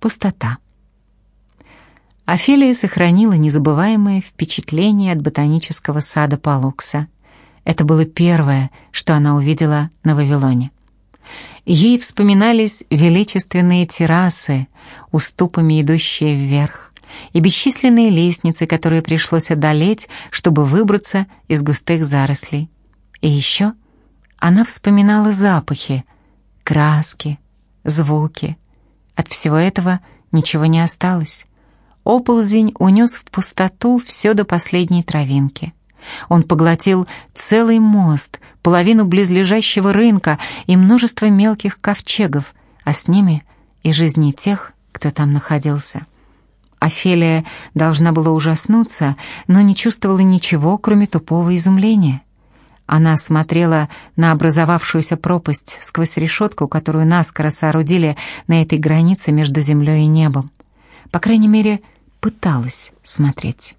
пустота. Офелия сохранила незабываемое впечатление от ботанического сада Палукса. Это было первое, что она увидела на Вавилоне. Ей вспоминались величественные террасы, уступами идущие вверх, и бесчисленные лестницы, которые пришлось одолеть, чтобы выбраться из густых зарослей. И еще она вспоминала запахи, краски, звуки. От всего этого ничего не осталось. Оползень унес в пустоту все до последней травинки. Он поглотил целый мост, половину близлежащего рынка и множество мелких ковчегов, а с ними и жизни тех, кто там находился. Офелия должна была ужаснуться, но не чувствовала ничего, кроме тупого изумления. Она смотрела на образовавшуюся пропасть сквозь решетку, которую наскоро соорудили на этой границе между землей и небом. По крайней мере, пыталась смотреть.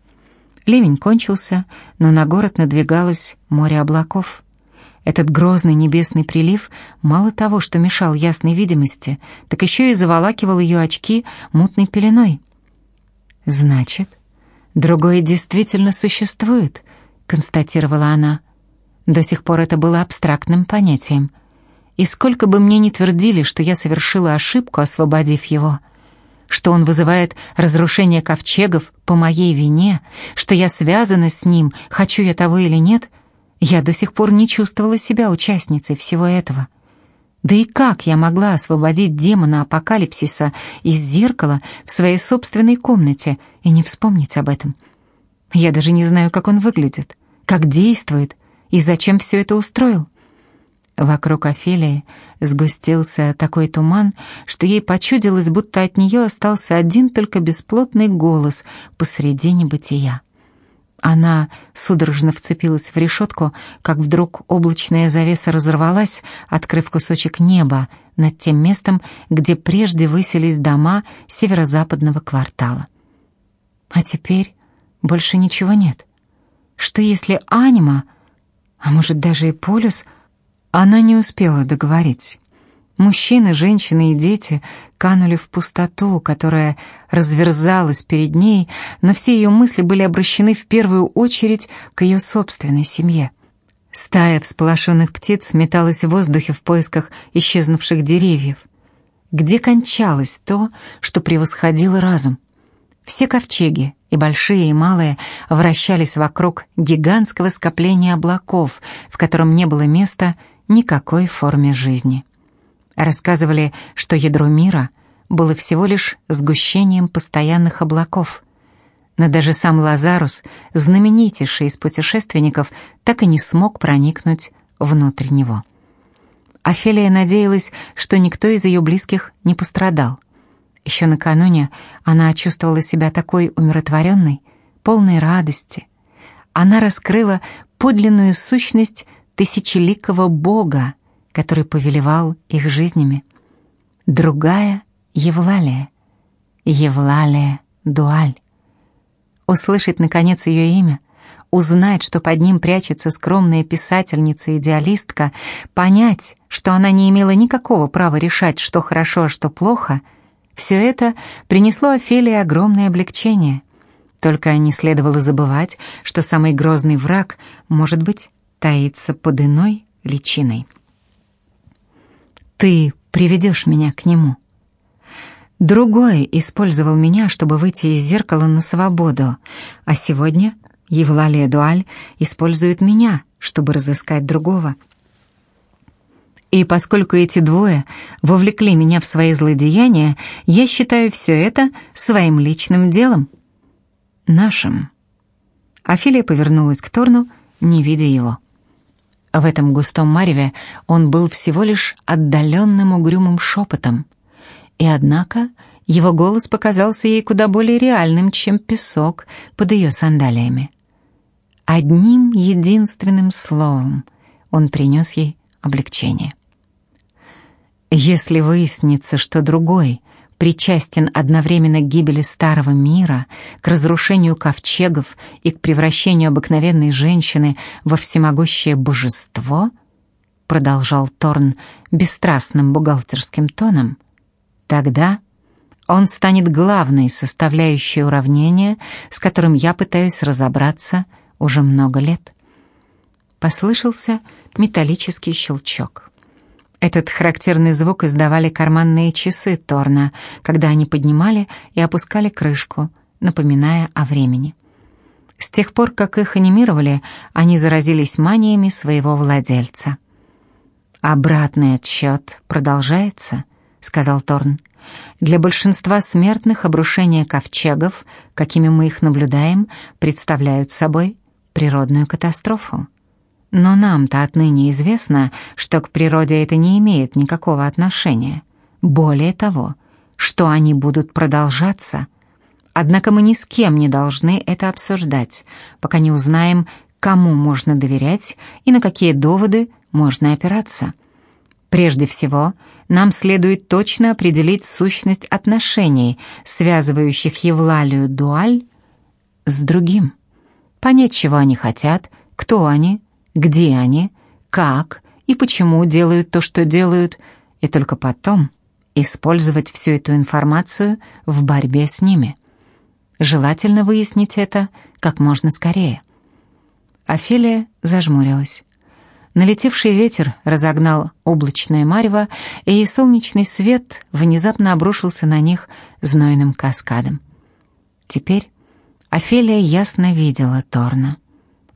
Ливень кончился, но на город надвигалось море облаков. Этот грозный небесный прилив мало того, что мешал ясной видимости, так еще и заволакивал ее очки мутной пеленой. «Значит, другое действительно существует», — констатировала она. До сих пор это было абстрактным понятием. И сколько бы мне ни твердили, что я совершила ошибку, освободив его, что он вызывает разрушение ковчегов по моей вине, что я связана с ним, хочу я того или нет, я до сих пор не чувствовала себя участницей всего этого. Да и как я могла освободить демона апокалипсиса из зеркала в своей собственной комнате и не вспомнить об этом? Я даже не знаю, как он выглядит, как действует, и зачем все это устроил? Вокруг Офелии сгустился такой туман, что ей почудилось, будто от нее остался один только бесплотный голос посреди небытия. Она судорожно вцепилась в решетку, как вдруг облачная завеса разорвалась, открыв кусочек неба над тем местом, где прежде высились дома северо-западного квартала. А теперь больше ничего нет. Что если Анима а может, даже и полюс? Она не успела договорить. Мужчины, женщины и дети канули в пустоту, которая разверзалась перед ней, но все ее мысли были обращены в первую очередь к ее собственной семье. Стая всполошенных птиц металась в воздухе в поисках исчезнувших деревьев. Где кончалось то, что превосходило разум? Все ковчеги, и большие, и малые, вращались вокруг гигантского скопления облаков, в котором не было места никакой форме жизни. Рассказывали, что ядро мира было всего лишь сгущением постоянных облаков. Но даже сам Лазарус, знаменитейший из путешественников, так и не смог проникнуть внутрь него. Офелия надеялась, что никто из ее близких не пострадал — еще накануне она чувствовала себя такой умиротворенной, полной радости. Она раскрыла подлинную сущность тысячеликого Бога, который повелевал их жизнями. Другая — Евлалия. Евлалия Дуаль. Услышать, наконец, ее имя — узнать, что под ним прячется скромная писательница-идеалистка, понять, что она не имела никакого права решать, что хорошо, а что плохо — все это принесло Офелии огромное облегчение. Только не следовало забывать, что самый грозный враг, может быть, таится под иной личиной. «Ты приведешь меня к нему». Другой использовал меня, чтобы выйти из зеркала на свободу, а сегодня Евлалия Дуаль использует меня, чтобы разыскать другого — и поскольку эти двое вовлекли меня в свои злодеяния, я считаю все это своим личным делом. Нашим. Афилия повернулась к Торну, не видя его. В этом густом мареве он был всего лишь отдаленным угрюмым шепотом. И однако его голос показался ей куда более реальным, чем песок под ее сандалиями. Одним единственным словом он принес ей облегчение. Если выяснится, что другой причастен одновременно к гибели старого мира, к разрушению ковчегов и к превращению обыкновенной женщины во всемогущее божество, продолжал Торн бесстрастным бухгалтерским тоном, тогда Он станет главной составляющей уравнения, с которым я пытаюсь разобраться уже много лет. Послышался металлический щелчок. Этот характерный звук издавали карманные часы Торна, когда они поднимали и опускали крышку, напоминая о времени. С тех пор, как их анимировали, они заразились маниями своего владельца. «Обратный отсчет продолжается», — сказал Торн. «Для большинства смертных обрушения ковчегов, какими мы их наблюдаем, представляют собой природную катастрофу. Но нам-то отныне известно, что к природе это не имеет никакого отношения. Более того, что они будут продолжаться. Однако мы ни с кем не должны это обсуждать, пока не узнаем, кому можно доверять и на какие доводы можно опираться. Прежде всего, нам следует точно определить сущность отношений, связывающих Евлалию Дуаль с другим. Понять, чего они хотят, кто они, где они, как и почему делают то, что делают, и только потом использовать всю эту информацию в борьбе с ними. Желательно выяснить это как можно скорее. Офелия зажмурилась. Налетевший ветер разогнал облачное марево, и солнечный свет внезапно обрушился на них знойным каскадом. Теперь Офелия ясно видела Торна.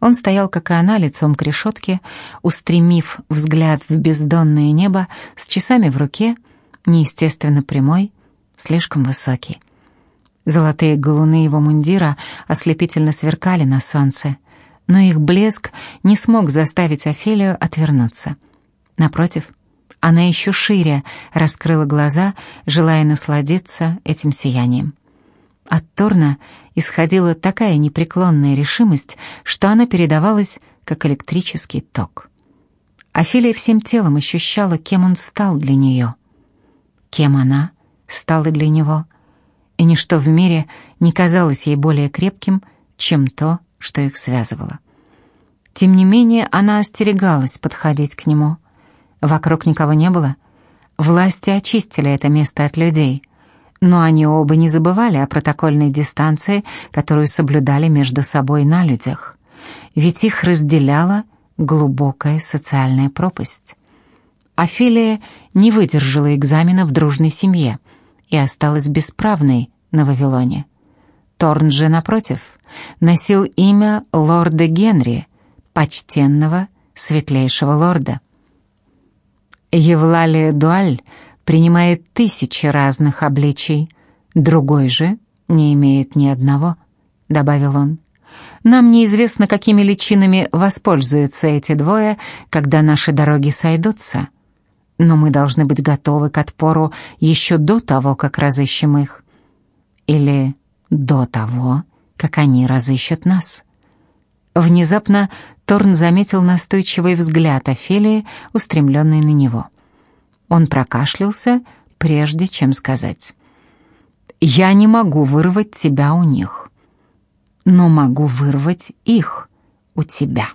Он стоял, как и она, лицом к решетке, устремив взгляд в бездонное небо, с часами в руке, неестественно прямой, слишком высокий. Золотые галуны его мундира ослепительно сверкали на солнце, но их блеск не смог заставить Офелию отвернуться. Напротив, она еще шире раскрыла глаза, желая насладиться этим сиянием. От Торна исходила такая непреклонная решимость, что она передавалась как электрический ток. Афилия всем телом ощущала, кем он стал для нее. Кем она стала для него. И ничто в мире не казалось ей более крепким, чем то, что их связывало. Тем не менее, она остерегалась подходить к нему. Вокруг никого не было. Власти очистили это место от людей — но они оба не забывали о протокольной дистанции, которую соблюдали между собой на людях. Ведь их разделяла глубокая социальная пропасть. Офелия не выдержала экзамена в дружной семье и осталась бесправной на Вавилоне. Торн же, напротив, носил имя лорда Генри, почтенного, светлейшего лорда. Евлалия Дуаль — принимает тысячи разных обличий, другой же не имеет ни одного», — добавил он. «Нам неизвестно, какими личинами воспользуются эти двое, когда наши дороги сойдутся, но мы должны быть готовы к отпору еще до того, как разыщем их. Или до того, как они разыщут нас». Внезапно Торн заметил настойчивый взгляд Офелии, устремленный на него. Он прокашлялся, прежде чем сказать. «Я не могу вырвать тебя у них, но могу вырвать их у тебя».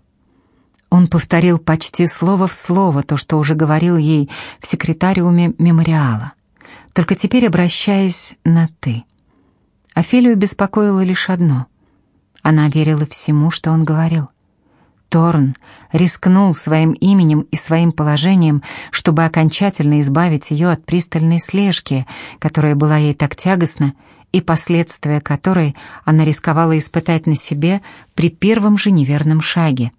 Он повторил почти слово в слово то, что уже говорил ей в секретариуме мемориала, только теперь обращаясь на «ты». Офелию беспокоило лишь одно. Она верила всему, что он говорил — Торн рискнул своим именем и своим положением, чтобы окончательно избавить ее от пристальной слежки, которая была ей так тягостна, и последствия которой она рисковала испытать на себе при первом же неверном шаге.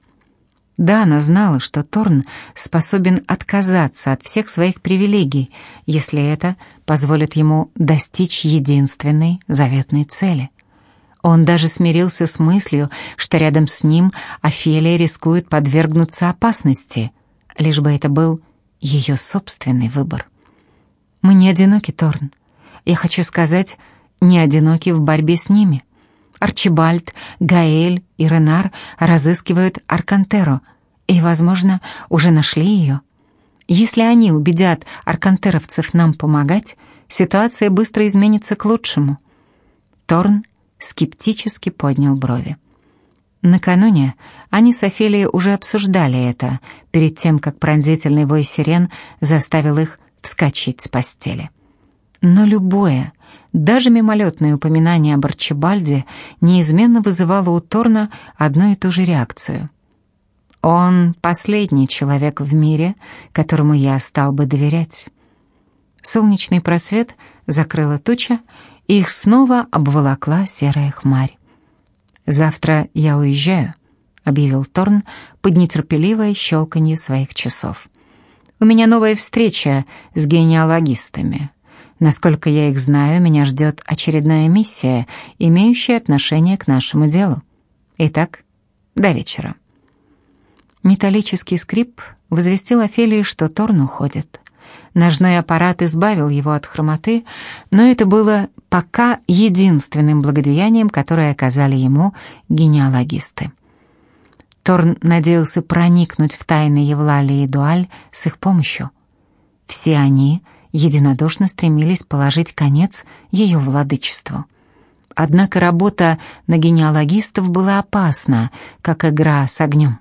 Да, она знала, что Торн способен отказаться от всех своих привилегий, если это позволит ему достичь единственной заветной цели — он даже смирился с мыслью, что рядом с ним Офелия рискует подвергнуться опасности, лишь бы это был ее собственный выбор. Мы не одиноки, Торн. Я хочу сказать, не одиноки в борьбе с ними. Арчибальд, Гаэль и Ренар разыскивают Аркантеро и, возможно, уже нашли ее. Если они убедят аркантеровцев нам помогать, ситуация быстро изменится к лучшему. Торн скептически поднял брови. Накануне они с Офелией уже обсуждали это, перед тем, как пронзительный вой сирен заставил их вскочить с постели. Но любое, Даже мимолетное упоминание об Арчибальде неизменно вызывало у Торна одну и ту же реакцию. «Он последний человек в мире, которому я стал бы доверять». Солнечный просвет закрыла туча, их снова обволокла серая хмарь. «Завтра я уезжаю», — объявил Торн под нетерпеливое щелканье своих часов. «У меня новая встреча с генеалогистами. Насколько я их знаю, меня ждет очередная миссия, имеющая отношение к нашему делу. Итак, до вечера». Металлический скрип возвестил Офелии, что Торн уходит. Ножной аппарат избавил его от хромоты, но это было пока единственным благодеянием, которое оказали ему генеалогисты. Торн надеялся проникнуть в тайны Евлалии и Дуаль с их помощью. Все они единодушно стремились положить конец ее владычеству. Однако работа на генеалогистов была опасна, как игра с огнем.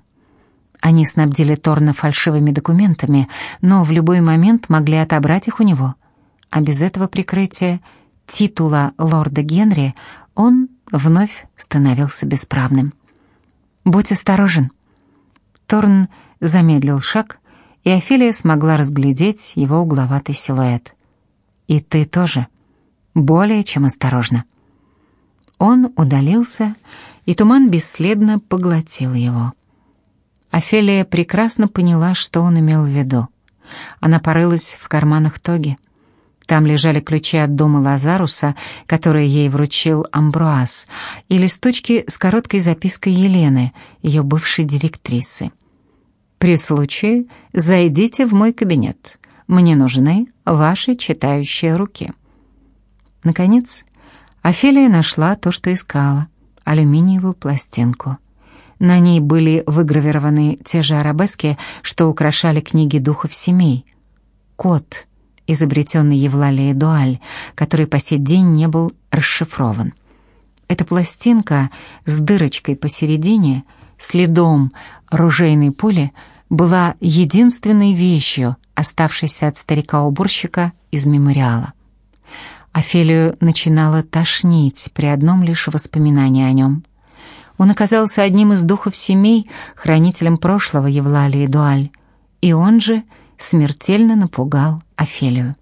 Они снабдили Торна фальшивыми документами, но в любой момент могли отобрать их у него. А без этого прикрытия титула лорда Генри он вновь становился бесправным. «Будь осторожен». Торн замедлил шаг, и Офелия смогла разглядеть его угловатый силуэт. «И ты тоже. Более чем осторожно». Он удалился, и туман бесследно поглотил его. Офелия прекрасно поняла, что он имел в виду. Она порылась в карманах тоги. Там лежали ключи от дома Лазаруса, которые ей вручил Амбруаз, и листочки с короткой запиской Елены, ее бывшей директрисы. «При случае зайдите в мой кабинет. Мне нужны ваши читающие руки». Наконец, Офелия нашла то, что искала — алюминиевую пластинку — на ней были выгравированы те же арабески, что украшали книги духов семей. Код, изобретенный Евлалией Дуаль, который по сей день не был расшифрован. Эта пластинка с дырочкой посередине, следом ружейной пули, была единственной вещью, оставшейся от старика-уборщика из мемориала. Офелию начинало тошнить при одном лишь воспоминании о нем. Он оказался одним из духов семей, хранителем прошлого Евлалии Дуаль, и он же смертельно напугал Офелию.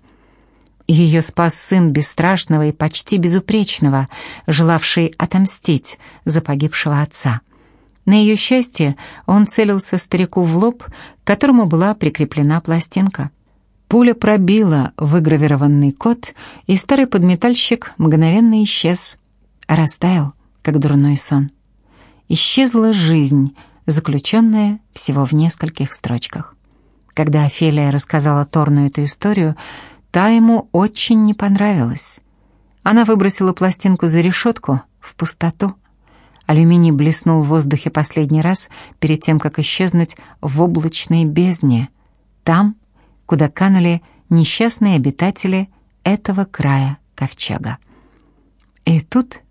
Ее спас сын бесстрашного и почти безупречного, желавший отомстить за погибшего отца. На ее счастье он целился старику в лоб, к которому была прикреплена пластинка. Пуля пробила выгравированный код, и старый подметальщик мгновенно исчез, растаял, как дурной сон исчезла жизнь, заключенная всего в нескольких строчках. Когда Офелия рассказала Торну эту историю, та ему очень не понравилась. Она выбросила пластинку за решетку, в пустоту. Алюминий блеснул в воздухе последний раз перед тем, как исчезнуть в облачной бездне, там, куда канули несчастные обитатели этого края ковчега. И тут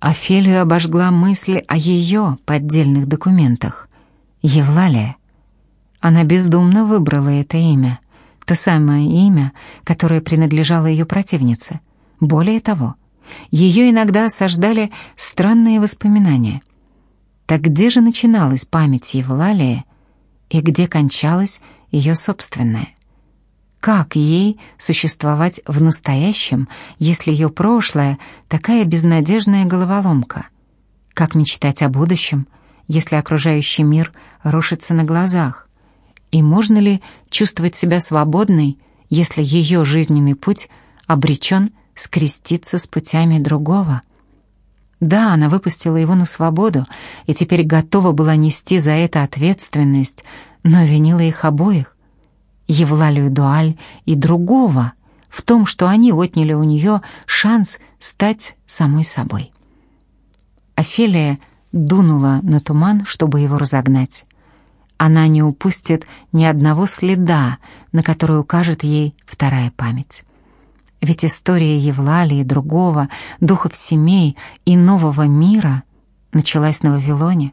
Офелию обожгла мысль о ее поддельных документах. Евлалия. Она бездумно выбрала это имя, то самое имя, которое принадлежало ее противнице. Более того, ее иногда осаждали странные воспоминания. Так где же начиналась память Евлалии и где кончалась ее собственная? Как ей существовать в настоящем, если ее прошлое такая безнадежная головоломка? Как мечтать о будущем, если окружающий мир рушится на глазах? И можно ли чувствовать себя свободной, если ее жизненный путь обречен скреститься с путями другого? Да, она выпустила его на свободу и теперь готова была нести за это ответственность, но винила их обоих. Евлалию Дуаль и другого в том, что они отняли у нее шанс стать самой собой. Офелия дунула на туман, чтобы его разогнать. Она не упустит ни одного следа, на который укажет ей вторая память. Ведь история Евлалии, другого, духов семей и нового мира началась на Вавилоне.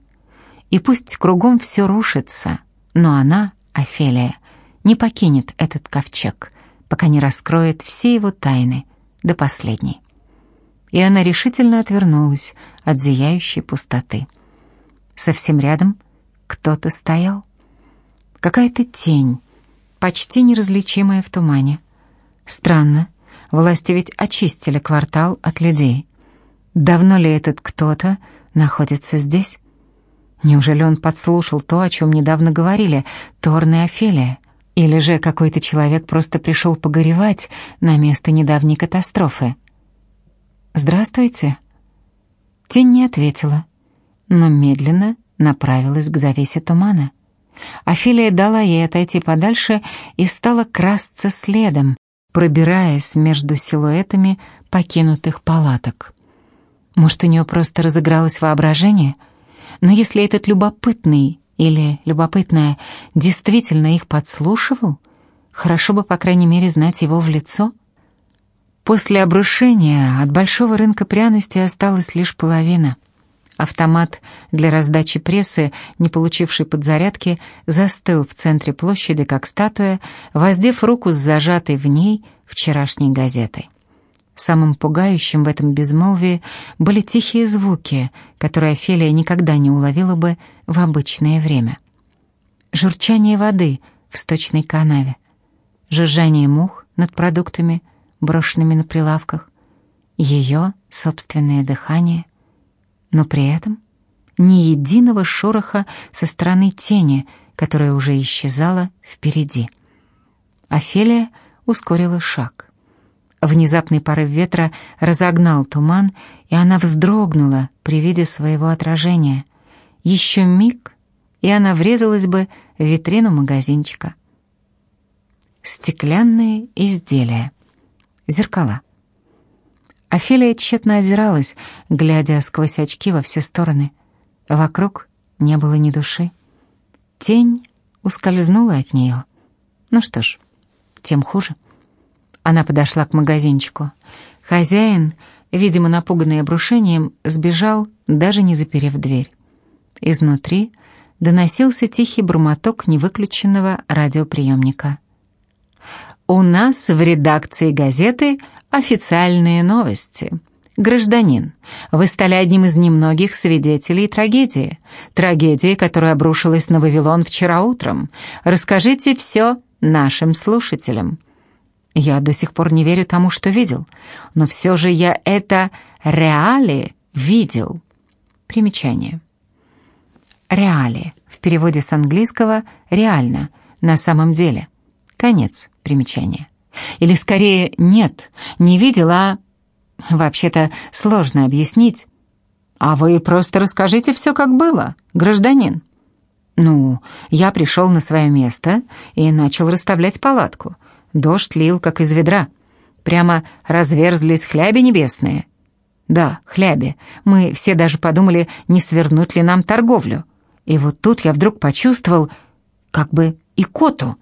И пусть кругом все рушится, но она, Офелия, не покинет этот ковчег, пока не раскроет все его тайны до последней. и она решительно отвернулась от зияющей пустоты. Совсем рядом кто-то стоял. Какая-то тень, почти неразличимая в тумане. Странно, власти ведь очистили квартал от людей. Давно ли этот кто-то находится здесь? Неужели он подслушал то, о чем недавно говорили Торн и Офелия? Или же какой-то человек просто пришел погоревать на место недавней катастрофы? «Здравствуйте». Тень не ответила, но медленно направилась к завесе тумана. Офелия дала ей отойти подальше и стала красться следом, пробираясь между силуэтами покинутых палаток. Может, у нее просто разыгралось воображение? Но если этот любопытный или любопытная действительно их подслушивал, хорошо бы, по крайней мере, знать его в лицо. После обрушения от большого рынка пряностей осталась лишь половина — Автомат для раздачи прессы, не получивший подзарядки, застыл в центре площади, как статуя, воздев руку с зажатой в ней вчерашней газетой. Самым пугающим в этом безмолвии были тихие звуки, которые Офелия никогда не уловила бы в обычное время. Журчание воды в сточной канаве, жужжание мух над продуктами, брошенными на прилавках, ее собственное дыхание, но при этом ни единого шороха со стороны тени, которая уже исчезала впереди. Офелия ускорила шаг. Внезапный порыв ветра разогнал туман, и она вздрогнула при виде своего отражения. Еще миг, и она врезалась бы в витрину магазинчика. Стеклянные изделия. Зеркала. Офелия тщетно озиралась, глядя сквозь очки во все стороны. Вокруг не было ни души. Тень ускользнула от нее. Ну что ж, тем хуже. Она подошла к магазинчику. Хозяин, видимо, напуганный обрушением, сбежал, даже не заперев дверь. Изнутри доносился тихий бурмоток невыключенного радиоприемника. «У нас в редакции газеты Официальные новости. Гражданин, вы стали одним из немногих свидетелей трагедии. Трагедии, которая обрушилась на Вавилон вчера утром. Расскажите все нашим слушателям. Я до сих пор не верю тому, что видел. Но все же я это реали видел. Примечание. Реали. В переводе с английского «реально», «на самом деле». Конец примечания. Или скорее нет, не видела, а... Вообще-то сложно объяснить. А вы просто расскажите все, как было, гражданин. Ну, я пришел на свое место и начал расставлять палатку. Дождь лил, как из ведра. Прямо разверзлись хляби небесные. Да, хляби. Мы все даже подумали, не свернуть ли нам торговлю. И вот тут я вдруг почувствовал, как бы икоту.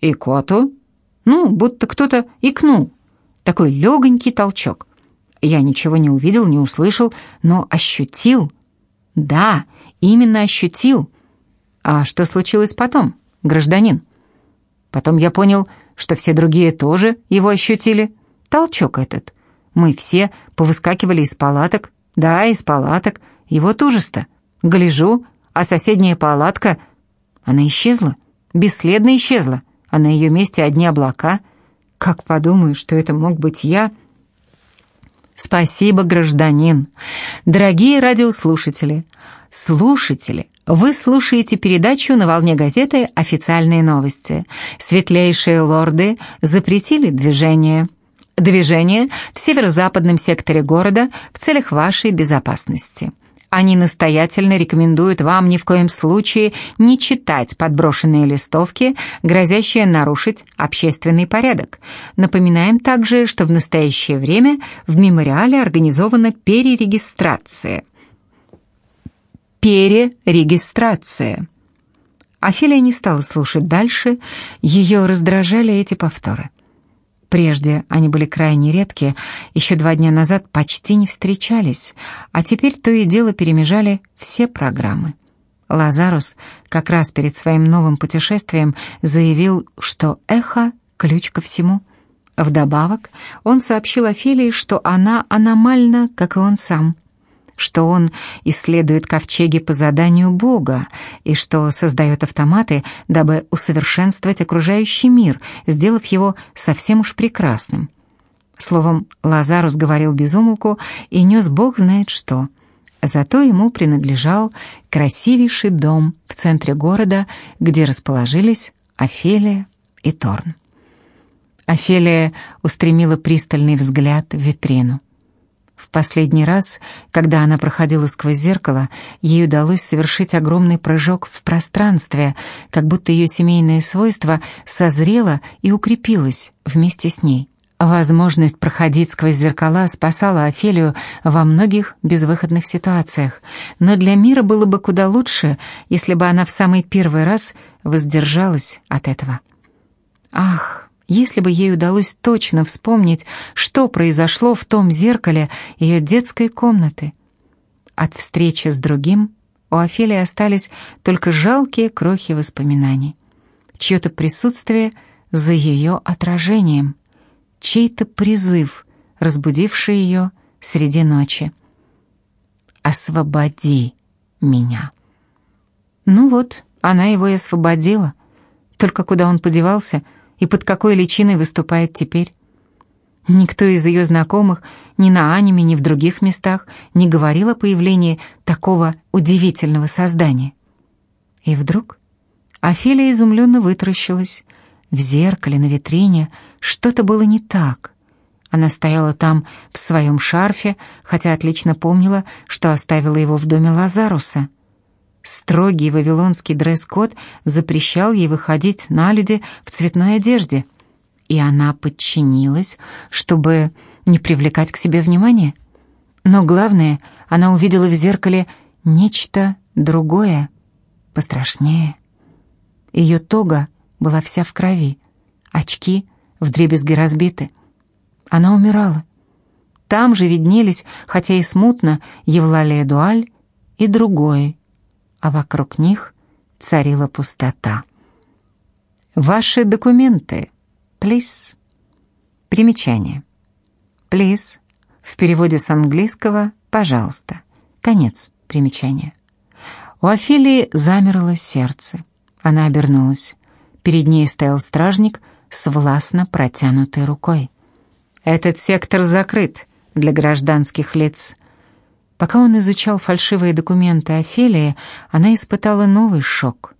Икоту? Ну, будто кто-то икнул. Такой легонький толчок. Я ничего не увидел, не услышал, но ощутил. Да, именно ощутил. А что случилось потом, гражданин? Потом я понял, что все другие тоже его ощутили. Толчок этот. Мы все повыскакивали из палаток. Да, из палаток. И вот ужас-то. Гляжу, а соседняя палатка... Она исчезла. Бесследно исчезла а на ее месте одни облака. Как подумаю, что это мог быть я? Спасибо, гражданин. Дорогие радиослушатели, слушатели, вы слушаете передачу на волне газеты «Официальные новости». Светлейшие лорды запретили движение. Движение в северо-западном секторе города в целях вашей безопасности. Они настоятельно рекомендуют вам ни в коем случае не читать подброшенные листовки, грозящие нарушить общественный порядок. Напоминаем также, что в настоящее время в мемориале организована перерегистрация. Перерегистрация. Офелия не стала слушать дальше, ее раздражали эти повторы. Прежде они были крайне редки, еще два дня назад почти не встречались, а теперь то и дело перемежали все программы. Лазарус как раз перед своим новым путешествием заявил, что эхо — ключ ко всему. Вдобавок, он сообщил Офелии, что она аномальна, как и он сам, что он исследует ковчеги по заданию Бога и что создает автоматы, дабы усовершенствовать окружающий мир, сделав его совсем уж прекрасным. Словом, Лазарус говорил без умолку и нес Бог знает что. Зато ему принадлежал красивейший дом в центре города, где расположились Офелия и Торн. Офелия устремила пристальный взгляд в витрину. В последний раз, когда она проходила сквозь зеркало, ей удалось совершить огромный прыжок в пространстве, как будто ее семейное свойство созрело и укрепилось вместе с ней. Возможность проходить сквозь зеркала спасала Офелию во многих безвыходных ситуациях, но для мира было бы куда лучше, если бы она в самый первый раз воздержалась от этого. Ах, если бы ей удалось точно вспомнить, что произошло в том зеркале ее детской комнаты. От встречи с другим у Офелии остались только жалкие крохи воспоминаний. Чье-то присутствие за ее отражением, чей-то призыв, разбудивший ее среди ночи. «Освободи меня». Ну вот, она его и освободила. Только куда он подевался — и под какой личиной выступает теперь. Никто из ее знакомых ни на аниме, ни в других местах не говорил о появлении такого удивительного создания. И вдруг Офелия изумленно вытаращилась. В зеркале на витрине что-то было не так. Она стояла там в своем шарфе, хотя отлично помнила, что оставила его в доме Лазаруса. Строгий вавилонский дресс-код запрещал ей выходить на люди в цветной одежде, и она подчинилась, чтобы не привлекать к себе внимания. Но главное, она увидела в зеркале нечто другое, пострашнее. Ее тога была вся в крови, очки вдребезги разбиты. Она умирала. Там же виднелись, хотя и смутно, Евлалия Дуаль и другое а вокруг них царила пустота. «Ваши документы, плиз». Примечание. «Плиз» в переводе с английского «пожалуйста». Конец примечания. У Офелии замерло сердце. Она обернулась. Перед ней стоял стражник с властно протянутой рукой. «Этот сектор закрыт для гражданских лиц», Пока он изучал фальшивые документы Офелии, она испытала новый шок.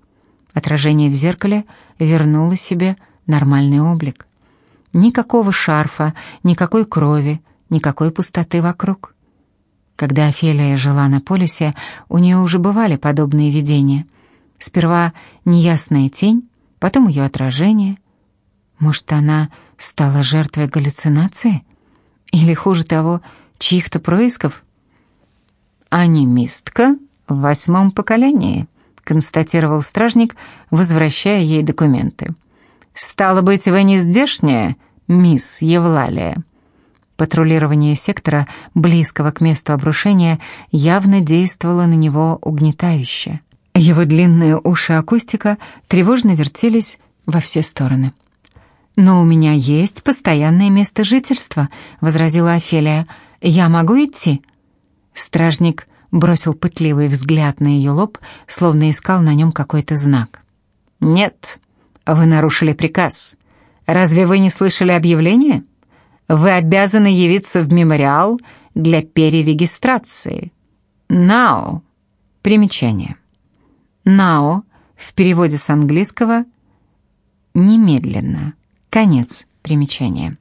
Отражение в зеркале вернуло себе нормальный облик. Никакого шарфа, никакой крови, никакой пустоты вокруг. Когда Офелия жила на полюсе, у нее уже бывали подобные видения. Сперва неясная тень, потом ее отражение. Может, она стала жертвой галлюцинации? Или, хуже того, чьих-то происков? «Анимистка в восьмом поколении», — констатировал стражник, возвращая ей документы. «Стало быть, вы не здешняя, мисс Евлалия?» Патрулирование сектора, близкого к месту обрушения, явно действовало на него угнетающе. Его длинные уши акустика тревожно вертелись во все стороны. «Но у меня есть постоянное место жительства», — возразила Офелия. «Я могу идти?» Стражник бросил пытливый взгляд на ее лоб, словно искал на нем какой-то знак. «Нет, вы нарушили приказ. Разве вы не слышали объявление? Вы обязаны явиться в мемориал для перерегистрации. Now. Примечание. Now в переводе с английского «немедленно». Конец примечания.